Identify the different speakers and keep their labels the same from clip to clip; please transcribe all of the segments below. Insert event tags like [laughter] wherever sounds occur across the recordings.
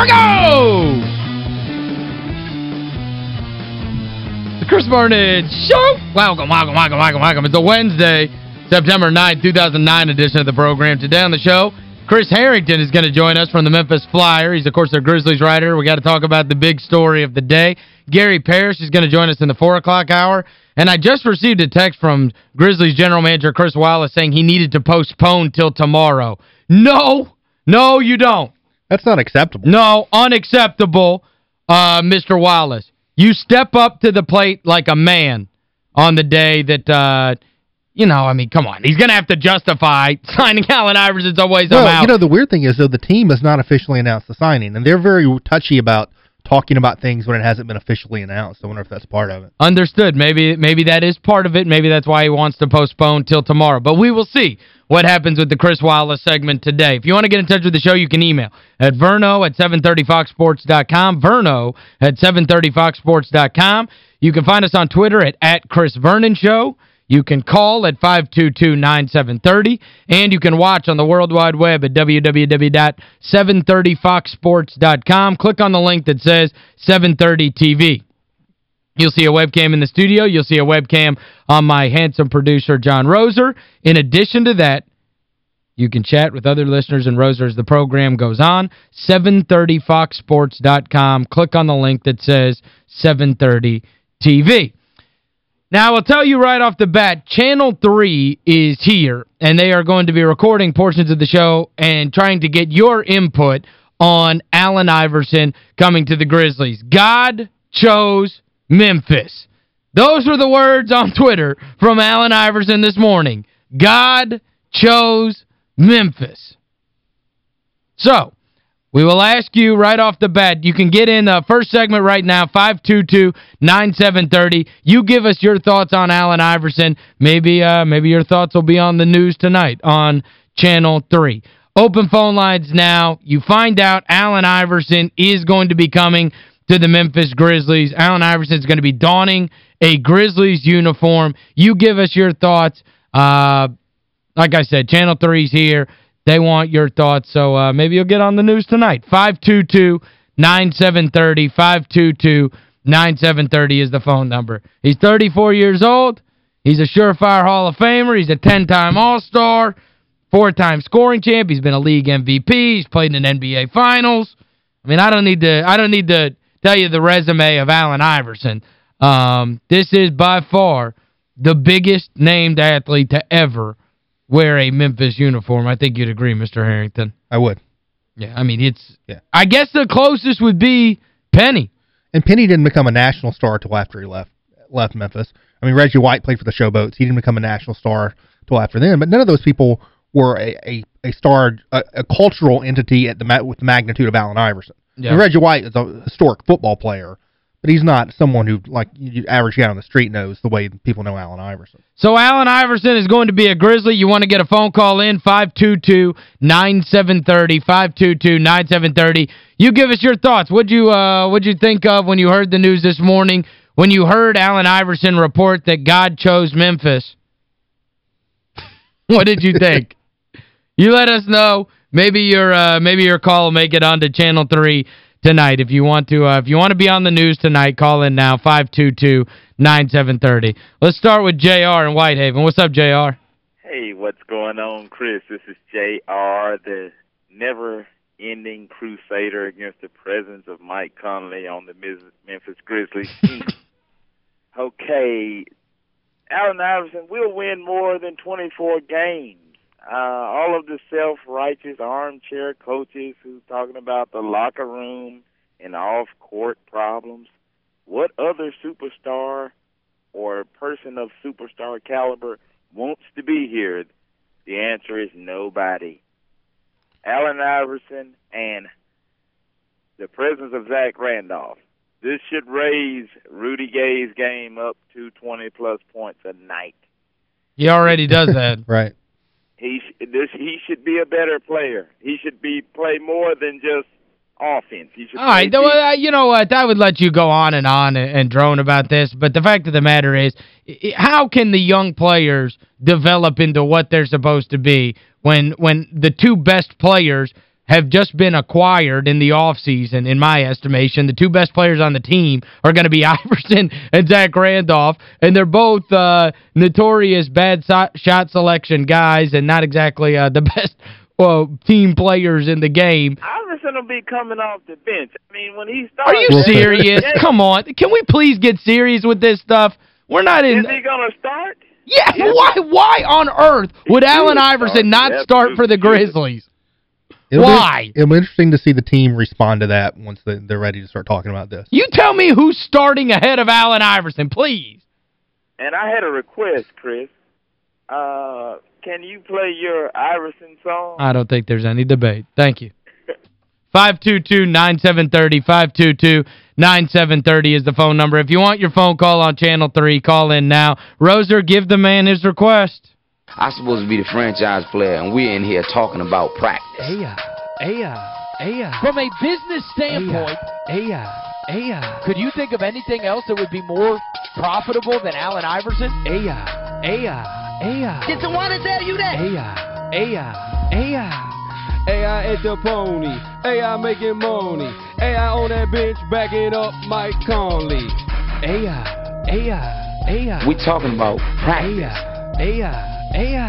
Speaker 1: We go! The Chris Vernon Show! Welcome, welcome, welcome, welcome, welcome. It's a Wednesday, September 9, 2009 edition of the program. Today on the show, Chris Herrington is going to join us from the Memphis Flyer. He's, of course, their Grizzlies writer. we got to talk about the big story of the day. Gary Parrish is going to join us in the 4 o'clock hour. And I just received a text from Grizzlies general manager Chris Wallace saying he needed to postpone till tomorrow. No, no, you don't.
Speaker 2: That's not acceptable.
Speaker 1: No, unacceptable, uh, Mr. Wallace. You step up to the plate like a man on the day that, uh, you know, I mean, come on. He's going to have to justify [laughs] signing Allen Iverson's always
Speaker 2: well, you know, the weird thing is, though, the team has not officially announced the signing, and they're very touchy about talking about things when it hasn't been officially announced. I wonder if that's part of it.
Speaker 1: Understood. Maybe maybe that is part of it. Maybe that's why he wants to postpone till tomorrow. But we will see what happens with the Chris Wallace segment today. If you want to get in touch with the show, you can email at verno at 730foxsports.com, verno at 730foxsports.com. You can find us on Twitter at, at Chris Vernon Show. You can call at 522-9730, and you can watch on the World Wide Web at www.730foxsports.com. Click on the link that says 730 TV. You'll see a webcam in the studio. You'll see a webcam on my handsome producer, John Roser. In addition to that, you can chat with other listeners and Roser as the program goes on. 730foxsports.com. Click on the link that says 730 TV. Now, I'll tell you right off the bat, Channel 3 is here, and they are going to be recording portions of the show and trying to get your input on Allen Iverson coming to the Grizzlies. God chose Memphis. Those were the words on Twitter from Allen Iverson this morning. God chose Memphis. So, we will ask you right off the bat. You can get in the first segment right now, 522-9730. You give us your thoughts on Allen Iverson. Maybe uh, maybe your thoughts will be on the news tonight on Channel 3. Open phone lines now. You find out Allen Iverson is going to be coming to the Memphis Grizzlies. Allen Iverson is going to be donning a Grizzlies uniform. You give us your thoughts. Uh, like I said, Channel 3's here. They want your thoughts, so uh, maybe you'll get on the news tonight. 522-9730, 522-9730 is the phone number. He's 34 years old. He's a surefire Hall of Famer. He's a 10-time All-Star, four-time scoring champ. He's been a league MVP. He's played in NBA Finals. I mean, I don't need to I don't need to tell you the resume of Allen Iverson. Um, this is by far the biggest named athlete to ever wear a Memphis uniform. I think you'd agree, Mr. Herrington.
Speaker 2: I would.
Speaker 1: Yeah, I mean, it's
Speaker 2: yeah.
Speaker 1: I guess the closest would be Penny.
Speaker 2: And Penny didn't become a national star until after he left left Memphis. I mean, Reggie White played for the Showboats. He didn't become a national star until after then. But none of those people were a, a, a star, a, a cultural entity at the with the magnitude of Allen Iverson. Yeah. Reggie White is a historic football player but he's not someone who, like, you average guy on the street knows the way people know Allen Iverson.
Speaker 1: So Allen Iverson is going to be a Grizzly. You want to get a phone call in, 522-9730, 522-9730. You give us your thoughts. What'd you, uh, what'd you think of when you heard the news this morning, when you heard Allen Iverson report that God chose Memphis? [laughs] what did you think? [laughs] you let us know. Maybe your uh, maybe your call will make it onto Channel 3 tonight. If you want to uh, if you want to be on the news tonight, call in now 522-9730. Let's start with JR in Whitehaven. What's up, JR?
Speaker 3: Hey, what's going on, Chris? This is JR, the never-ending crusader against the presence of Mike Conley on the Memphis Grizzlies [laughs] okay, Allen Iverson will win more than 24 games uh, all of the self-righteous armchair coaches who talking about the locker room and off-court problems what other superstar or person of superstar caliber wants to be here? The answer is nobody. Allen Iverson and the presence of Zach Randolph. This should raise Rudy Gay's game up to 20 plus points a night.
Speaker 1: He already does that. [laughs]
Speaker 2: right.
Speaker 3: He sh- this he should be a better player. He should be play more than just offense. He should
Speaker 1: All right,
Speaker 3: play
Speaker 1: well, uh, you know what? I would let you go on and on and, and drone about this, but the fact of the matter is, how can the young players develop into what they're supposed to be when when the two best players have just been acquired in the offseason, in my estimation. The two best players on the team are going to be [laughs] Iverson and Zach Randolph, and they're both uh, notorious bad so shot selection guys and not exactly uh, the [laughs] best well, team players in the game.
Speaker 3: Iverson will be coming off the bench. I mean, when he starts...
Speaker 1: Are you serious? Come on. Can we please get serious with this stuff? We're not in...
Speaker 3: Is he going to start?
Speaker 1: Yeah, why why on earth would Allen Iverson not start for the. Grizzlies?
Speaker 2: It'll
Speaker 1: Why?
Speaker 2: Be, it'll be interesting to see the team respond to that once they, they're ready to start talking about this.
Speaker 1: You tell me who's starting ahead of Allen Iverson, please.
Speaker 3: And I had a request, Chris. Uh, can you play your Iverson song?
Speaker 1: I don't think there's any debate. Thank you. [laughs] 522-9730, 522-9730 is the phone number. If you want your phone call on Channel 3, call in now. Roser, give the man his request.
Speaker 4: I'm supposed to be the franchise player, and we're in here talking about practice.
Speaker 1: Aya, Aya, Aya,
Speaker 5: From a business uh, standpoint,
Speaker 1: Aya, Aya, uh, uh.
Speaker 5: could you think of anything else that would be more profitable than Allen Iverson?
Speaker 1: Aya, Aya, Aya.
Speaker 6: Did someone tell you that?
Speaker 1: Aya, Aya, Aya.
Speaker 7: AI at the pony, AI making money, AI on that bench backing up Mike Conley.
Speaker 1: Aya, Aya, Aya.
Speaker 4: we talking about practice.
Speaker 1: Aya, Aya, Aya.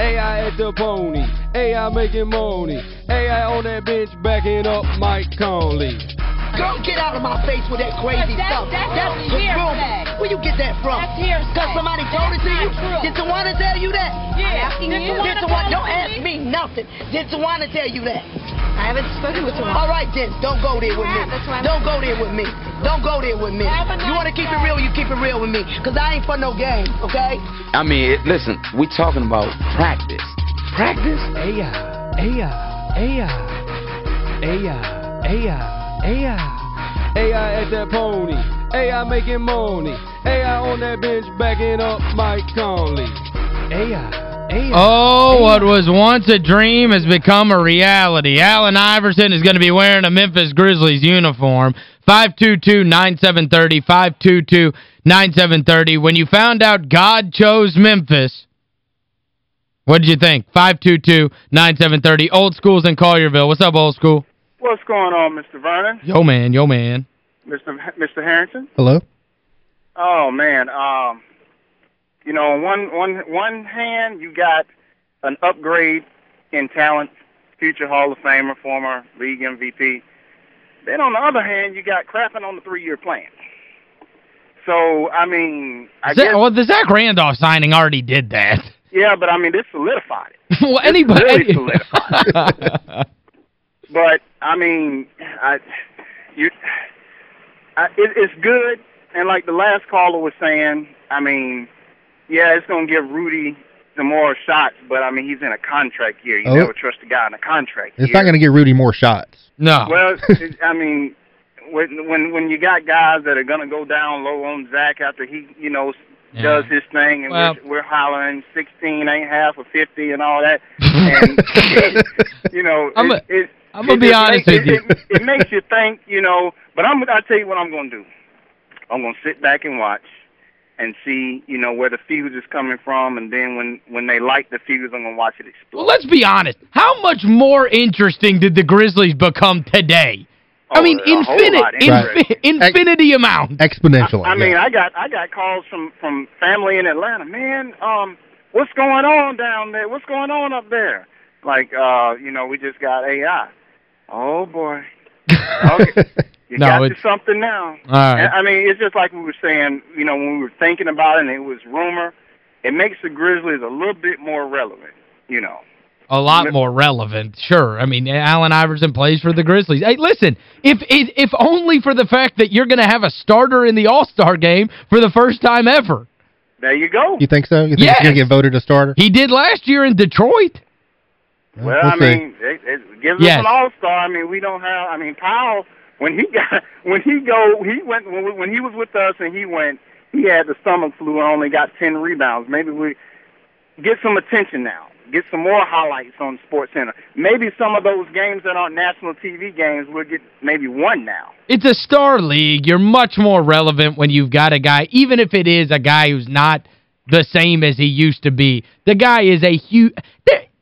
Speaker 7: AI at the pony, AI making money, AI on that bench backing up Mike Conley.
Speaker 6: Girl, get out of my face with that crazy
Speaker 8: But
Speaker 6: stuff.
Speaker 8: that's- that's
Speaker 6: the
Speaker 8: hearsay.
Speaker 6: rumor. Where you get that from?
Speaker 8: That's hearsay.
Speaker 6: Because somebody told it to
Speaker 8: That's
Speaker 6: you?
Speaker 8: not true.
Speaker 6: Did someone tell you that?
Speaker 8: Yeah.
Speaker 6: asking
Speaker 8: Did
Speaker 6: you. Did someone,
Speaker 8: tell
Speaker 6: don't ask
Speaker 8: me?
Speaker 6: me nothing. Did someone tell you that?
Speaker 8: I haven't spoken with
Speaker 6: All right then, don't go there with me.
Speaker 8: Yeah, that's why I'm-
Speaker 6: Don't go there with me. Don't go there with me. You want to keep it real, you keep it real with me. Because I ain't for no games, okay?
Speaker 4: I mean, it, listen, we talking about practice. Practice?
Speaker 1: Aya, Aya, Aya. Aya, Aya, Aya.
Speaker 7: AI at that pony, AI making money, AI on that bench backing up Mike Conley.
Speaker 1: Aya, Aya. Oh, what was once a dream has become a reality. Allen Iverson is going to be wearing a Memphis Grizzlies uniform. 522-9730, 522-9730. When you found out God chose Memphis, what did you think? 522-9730. Old School's in Collierville. What's up, Old School?
Speaker 9: What's going on, Mr. Vernon?
Speaker 1: Yo, man, yo, man.
Speaker 9: Mr. H- Mr. Herrington?
Speaker 2: Hello?
Speaker 9: Oh man, um you know, on one one one hand you got an upgrade in talent, future Hall of Famer, former league MVP. Then on the other hand, you got crapping on the three-year plan. So, I mean, I
Speaker 1: Zach-
Speaker 9: guess
Speaker 1: well, the Zach Randolph signing already did that.
Speaker 9: yeah, but I mean, this solidified it. [laughs]
Speaker 1: well,
Speaker 9: It's
Speaker 1: anybody...
Speaker 9: really solidified. [laughs] But I mean, I you I, it, it's good, and like the last caller was saying, I mean, yeah, it's gonna give Rudy some more shots, but I mean, he's in a contract year. You
Speaker 2: Oh.
Speaker 9: never trust a guy in a contract
Speaker 2: It's
Speaker 9: year.
Speaker 2: not going to get Rudy more shots.
Speaker 1: no.
Speaker 9: Well, [laughs] it, I mean, when when when you got guys that are gonna go down low on Zach after he, you know,
Speaker 1: Yeah.
Speaker 9: does his thing, and
Speaker 1: Well-
Speaker 9: we're, we're hollering 16 ain't half of 50 and all that, [laughs] and [laughs] you know,
Speaker 1: I'm
Speaker 9: it,
Speaker 1: a-
Speaker 9: it,
Speaker 1: I'm gonna
Speaker 9: it
Speaker 1: be honest
Speaker 9: makes-
Speaker 1: with you.
Speaker 9: It, it, it makes you think, you know. But I'm, I'll tell you what I'm gonna do. I'm gonna sit back and watch and see, you know, where the fuse is coming from, and then when when they light the fuse, I'm gonna watch it explode.
Speaker 1: Well, let's be honest. How much more interesting did the Grizzlies become today? I
Speaker 9: Oh,
Speaker 1: mean,
Speaker 9: a whole
Speaker 1: infinite,
Speaker 9: lot
Speaker 1: infi
Speaker 9: interesting.
Speaker 1: infinity amount.
Speaker 2: Exponentially.
Speaker 9: I, I mean. I got I got calls from from family in Atlanta. Man, um, what's going on down there? What's going on up there? Like, uh, you know, we just got AI. Oh boy, [laughs] okay. You
Speaker 1: No,
Speaker 9: got
Speaker 1: it's-
Speaker 9: to something now.
Speaker 1: All right.
Speaker 9: And, I mean, it's just like we were saying. You know, when we were thinking about it, and it was rumor. It makes the Grizzlies a little bit more relevant. You know,
Speaker 1: a lot more relevant, sure. I mean, Allen Iverson plays for the Grizzlies. Hey, listen, if if only for the fact that you're going to have a starter in the All-Star game for the first time ever.
Speaker 9: There you go.
Speaker 2: You think so? You think
Speaker 1: yes.
Speaker 2: he's going to get voted a starter?
Speaker 1: He did last year in Detroit.
Speaker 9: Well,
Speaker 2: we'll
Speaker 9: I
Speaker 2: see.
Speaker 9: mean, it, it gives
Speaker 1: Yes.
Speaker 9: us an all-star. I mean, we don't have. I mean, Powell when he got [laughs] when he go he went when, he was with us and he went he had the stomach flu and only got ten rebounds. Maybe we get some attention now. Get some more highlights on Sports Center. Maybe some of those games that aren't national TV games will get maybe one now.
Speaker 1: It's a star league. You're much more relevant when you've got a guy, even if it is a guy who's not the same as he used to be. The guy is a huge...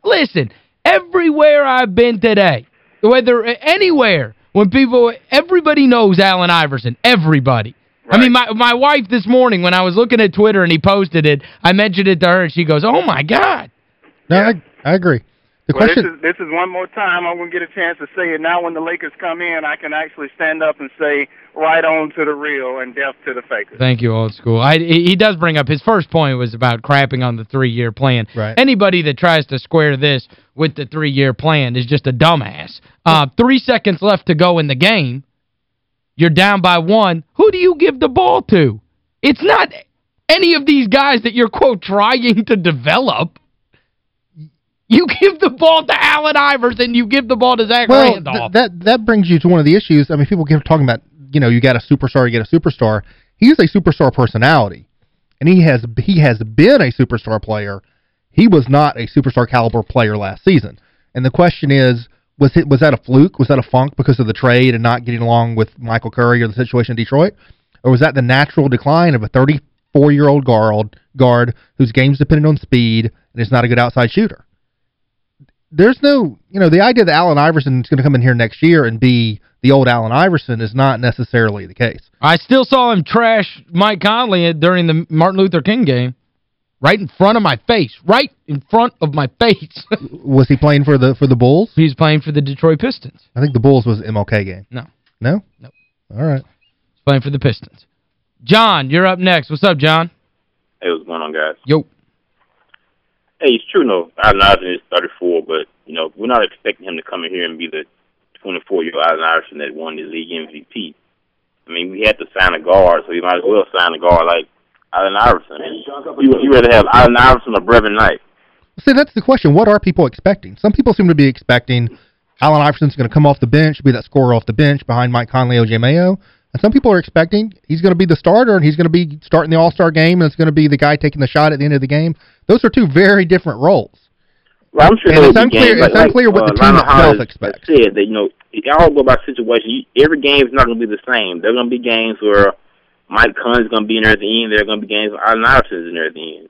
Speaker 1: Listen, everywhere I've been today, whether anywhere, when people... Everybody knows Allen Iverson. Everybody. I mean, my my wife this morning, when I was looking at Twitter and he posted it, I mentioned it to her, and she goes, oh, my God.
Speaker 2: No, I, I agree. The
Speaker 9: well,
Speaker 2: question...
Speaker 9: this is this is one more time I'm gonna get a chance to say it. Now when the Lakers come in, I can actually stand up and say right on to the real and death to the fakers.
Speaker 1: Thank you, old school. I, he he does bring up, his first point was about crapping on the three-year plan.
Speaker 2: Right.
Speaker 1: Anybody that tries to square this with the three-year plan is just a dumbass. Uh, three seconds left to go in the game. You're down by one. Who do you give the ball to? It's not any of these guys that you're, quote, trying to develop. You give the ball to Allen Iverson. And you give the ball to Zach
Speaker 2: well,
Speaker 1: Randolph.
Speaker 2: th that that brings you to one of the issues. I mean, people keep talking about, you know, you got a superstar, you get a superstar. He's a superstar personality. And he has he has been a superstar player. He was not a superstar caliber player last season. And the question is, was it was that a fluke? Was that a funk because of the trade and not getting along with Michael Curry or the situation in Detroit? Or was that the natural decline of a 34-year-old guard, guard whose game's dependent on speed and is not a good outside shooter? There's no, you know, the idea that Allen Iverson is going to come in here next year and be the old Allen Iverson is not necessarily the case.
Speaker 1: I still saw him trash Mike Conley during the Martin Luther King game. Right in front of my face. Right in front of my face. [laughs]
Speaker 2: Was he playing for the for the Bulls?
Speaker 1: He's playing for the Detroit Pistons.
Speaker 2: I think the Bulls was MLK game.
Speaker 1: No.
Speaker 2: No?
Speaker 1: No.
Speaker 2: All right.
Speaker 1: He's playing for the Pistons. John, you're up next. What's up, John?
Speaker 8: Hey, what's going on, guys?
Speaker 1: Yo.
Speaker 8: Hey, it's true, no. Allen Iverson is 34, but, you know, we're not expecting him to come in here and be the 24-year-old Allen Iverson that won the league MVP. I mean, we had to sign a guard, so you might as well sign a guard like Allen Iverson. I mean, you, you rather have Allen Iverson or Brevin Knight.
Speaker 2: See, that's the question. What are people expecting? Some people seem to be expecting Allen Iverson's going to come off the bench, be that scorer off the bench behind Mike Conley, O.J. Mayo. And some people are expecting he's going to be the starter and he's going to be starting the All-Star game and it's going to be the guy taking the shot at the end of the game. Those are two very different roles.
Speaker 8: Well, I'm sure
Speaker 2: And it's unclear-
Speaker 8: games,
Speaker 2: it's
Speaker 8: like,
Speaker 2: unclear what
Speaker 8: uh,
Speaker 2: the team
Speaker 8: Lionel
Speaker 2: itself
Speaker 8: Hollins
Speaker 2: expects.
Speaker 8: said that, you know, y'all go by situation. You, every game is not going to be the same. There are going to be games where Mike Conley's going to be in there at the end. There are going to be games where Allen Iverson's in there at the end.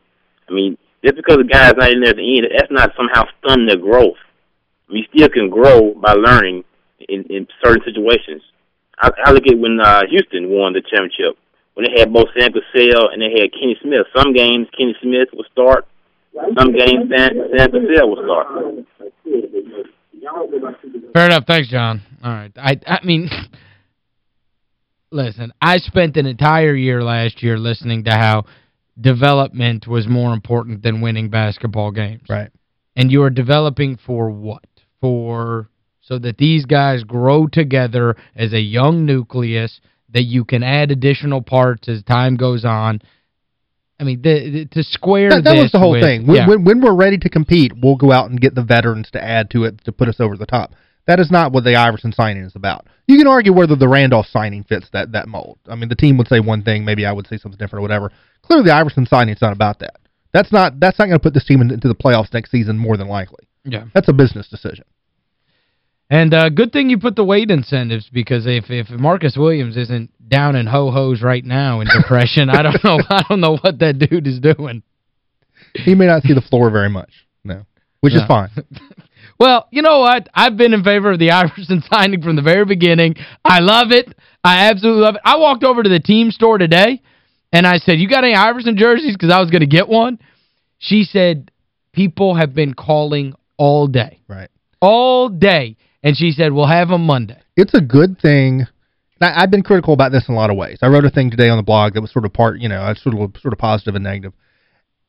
Speaker 8: I mean, just because the guy's not in there at the end, that's not somehow stunning their growth. You still can grow by learning in, in certain situations. I, I look at when uh, Houston won the championship, when they had both Sam Cassell and they had Kenny Smith. Some games Kenny Smith would start. Some games Sam, Sam Cassell would start.
Speaker 1: Fair enough. Thanks, John. All right. I I mean, [laughs] listen, I spent an entire year last year listening to how development was more important than winning basketball games.
Speaker 2: Right.
Speaker 1: And you are developing for what? For so that these guys grow together as a young nucleus, that you can add additional parts as time goes on. I mean, the, the, to square
Speaker 2: That, that was the whole
Speaker 1: with-
Speaker 2: thing. When,
Speaker 1: yeah.
Speaker 2: when, when we're ready to compete, we'll go out and get the veterans to add to it to put us over the top. That is not what the Iverson signing is about. You can argue whether the Randolph signing fits that that mold. I mean, the team would say one thing, maybe I would say something different or whatever. Clearly, the Iverson signing is not about that. That's not that's not going to put this team into the playoffs next season more than likely.
Speaker 1: Yeah.
Speaker 2: That's a business decision.
Speaker 1: And uh, good thing you put the weight incentives because if if Marcus Williams isn't down in ho-hos right now in depression, I don't know I don't know what that dude is doing.
Speaker 2: He may not see the floor very much. No. Which
Speaker 1: No.
Speaker 2: is fine. [laughs]
Speaker 1: Well, you know what? I've been in favor of the [laughs] Iverson signing from the very beginning. I love it. I absolutely love it. I walked over to the team store today, and I said, you got any Iverson jerseys? Because I was going to get one. She said, people have been calling all day.
Speaker 2: Right.
Speaker 1: All day. And she said, we'll have them Monday.
Speaker 2: it's a good thing. Now, I've been critical about this in a lot of ways. I wrote a thing today on the blog that was sort of part, you know, sort of sort of positive and negative.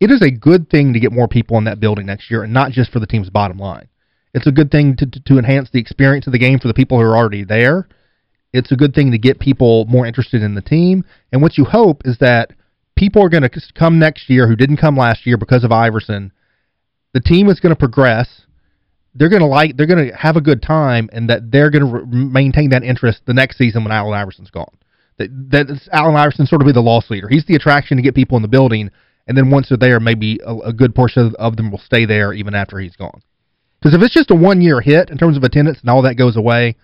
Speaker 2: it is a good thing to get more people in that building next year and not just for the team's bottom line. It's a good thing to, to, to enhance the experience of the game for the people who are already there. It's a good thing to get people more interested in the team. And what you hope is that people are going to come next year who didn't come last year because of Iverson. The team is going to progress. They're going to like they're going to have a good time and that they're going to maintain that interest the next season when Allen Iverson's gone. That that Allen Iverson sort of be the loss leader. He's the attraction to get people in the building and then once they're there maybe a, a good portion of, of them will stay there even after he's gone. Because if it's just a one-year hit in terms of attendance and all that goes away,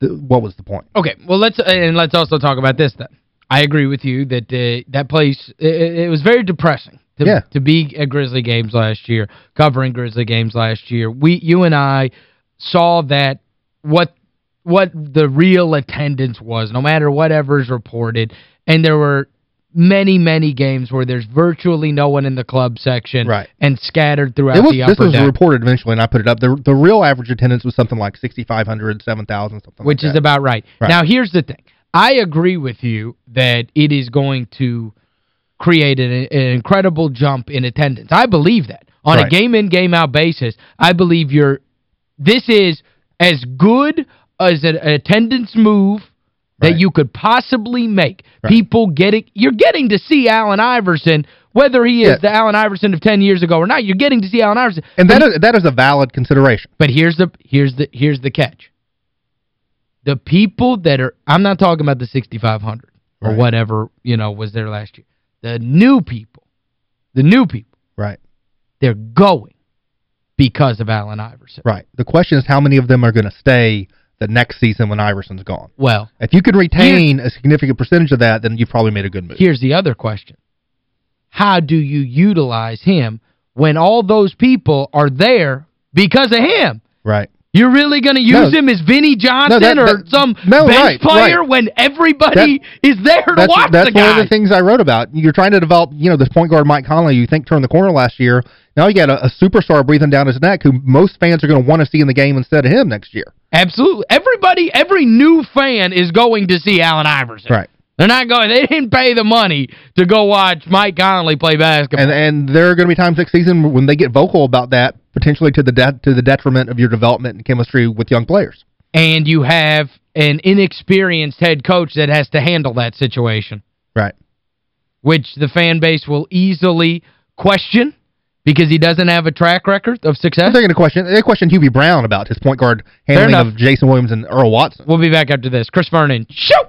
Speaker 2: what was the point?
Speaker 1: Okay, well, let's and let's also talk about this then. I agree with you that uh, that place, it, it, was very depressing to,
Speaker 2: yeah.
Speaker 1: to be at Grizzly games last year, covering Grizzly games last year. We, You and I saw that what what the real attendance was, no matter whatever's reported, and there were many, many games where there's virtually no one in the club section
Speaker 2: right.
Speaker 1: and scattered throughout
Speaker 2: was,
Speaker 1: the upper
Speaker 2: This was
Speaker 1: deck.
Speaker 2: reported eventually, and I put it up. The, the real average attendance was something like 6,500, 7,000, something
Speaker 1: Which
Speaker 2: like
Speaker 1: is about right.
Speaker 2: right.
Speaker 1: Now, here's the thing. I agree with you that it is going to create an, an incredible jump in attendance. I believe that. On
Speaker 2: right.
Speaker 1: a game-in, game-out basis, I believe you're this is as good as an attendance move that
Speaker 2: right.
Speaker 1: you could possibly make.
Speaker 2: Right.
Speaker 1: People getting you're getting to see Allen Iverson whether he is
Speaker 2: yeah.
Speaker 1: the Allen Iverson of 10 years ago or not. You're getting to see Allen Iverson.
Speaker 2: And that is, that is a valid consideration.
Speaker 1: But here's the here's the here's the catch. The people that are I'm not talking about the 6500 or
Speaker 2: right.
Speaker 1: whatever, you know, was there last year. The new people. The new people.
Speaker 2: Right.
Speaker 1: They're going because of Allen Iverson.
Speaker 2: Right. The question is how many of them are going to stay the next season when Iverson's gone.
Speaker 1: Well,
Speaker 2: if you can retain a significant percentage of that, then you've probably made a good move.
Speaker 1: Here's the other question. How do you utilize him when all those people are there because of him?
Speaker 2: Right.
Speaker 1: You're really going to use
Speaker 2: no.
Speaker 1: him as Vinnie Johnson
Speaker 2: no, that,
Speaker 1: or some
Speaker 2: no,
Speaker 1: bench
Speaker 2: right,
Speaker 1: player
Speaker 2: right.
Speaker 1: when everybody
Speaker 2: that,
Speaker 1: is there to
Speaker 2: that's,
Speaker 1: watch
Speaker 2: that's
Speaker 1: the guy?
Speaker 2: That's one of the things I wrote about. You're trying to develop, you know, this point guard Mike Conley you think turned the corner last year. Now you got a, a superstar breathing down his neck who most fans are going to want to see in the game instead of him next year.
Speaker 1: Absolutely. Everybody, every new fan is going to see Allen Iverson.
Speaker 2: Right.
Speaker 1: They're not going, they didn't pay the money to go watch Mike Conley play basketball.
Speaker 2: And and there are going to be times next season when they get vocal about that, potentially to the de to the detriment of your development and chemistry with young players.
Speaker 1: And you have an inexperienced head coach that has to handle that situation.
Speaker 2: Right.
Speaker 1: Which the fan base will easily question because he doesn't have a track record of success.
Speaker 2: They're going to question they question Hubie Brown about his point guard handling of Jason Williams and Earl Watson.
Speaker 1: We'll be back after this. Chris Vernon, shoot!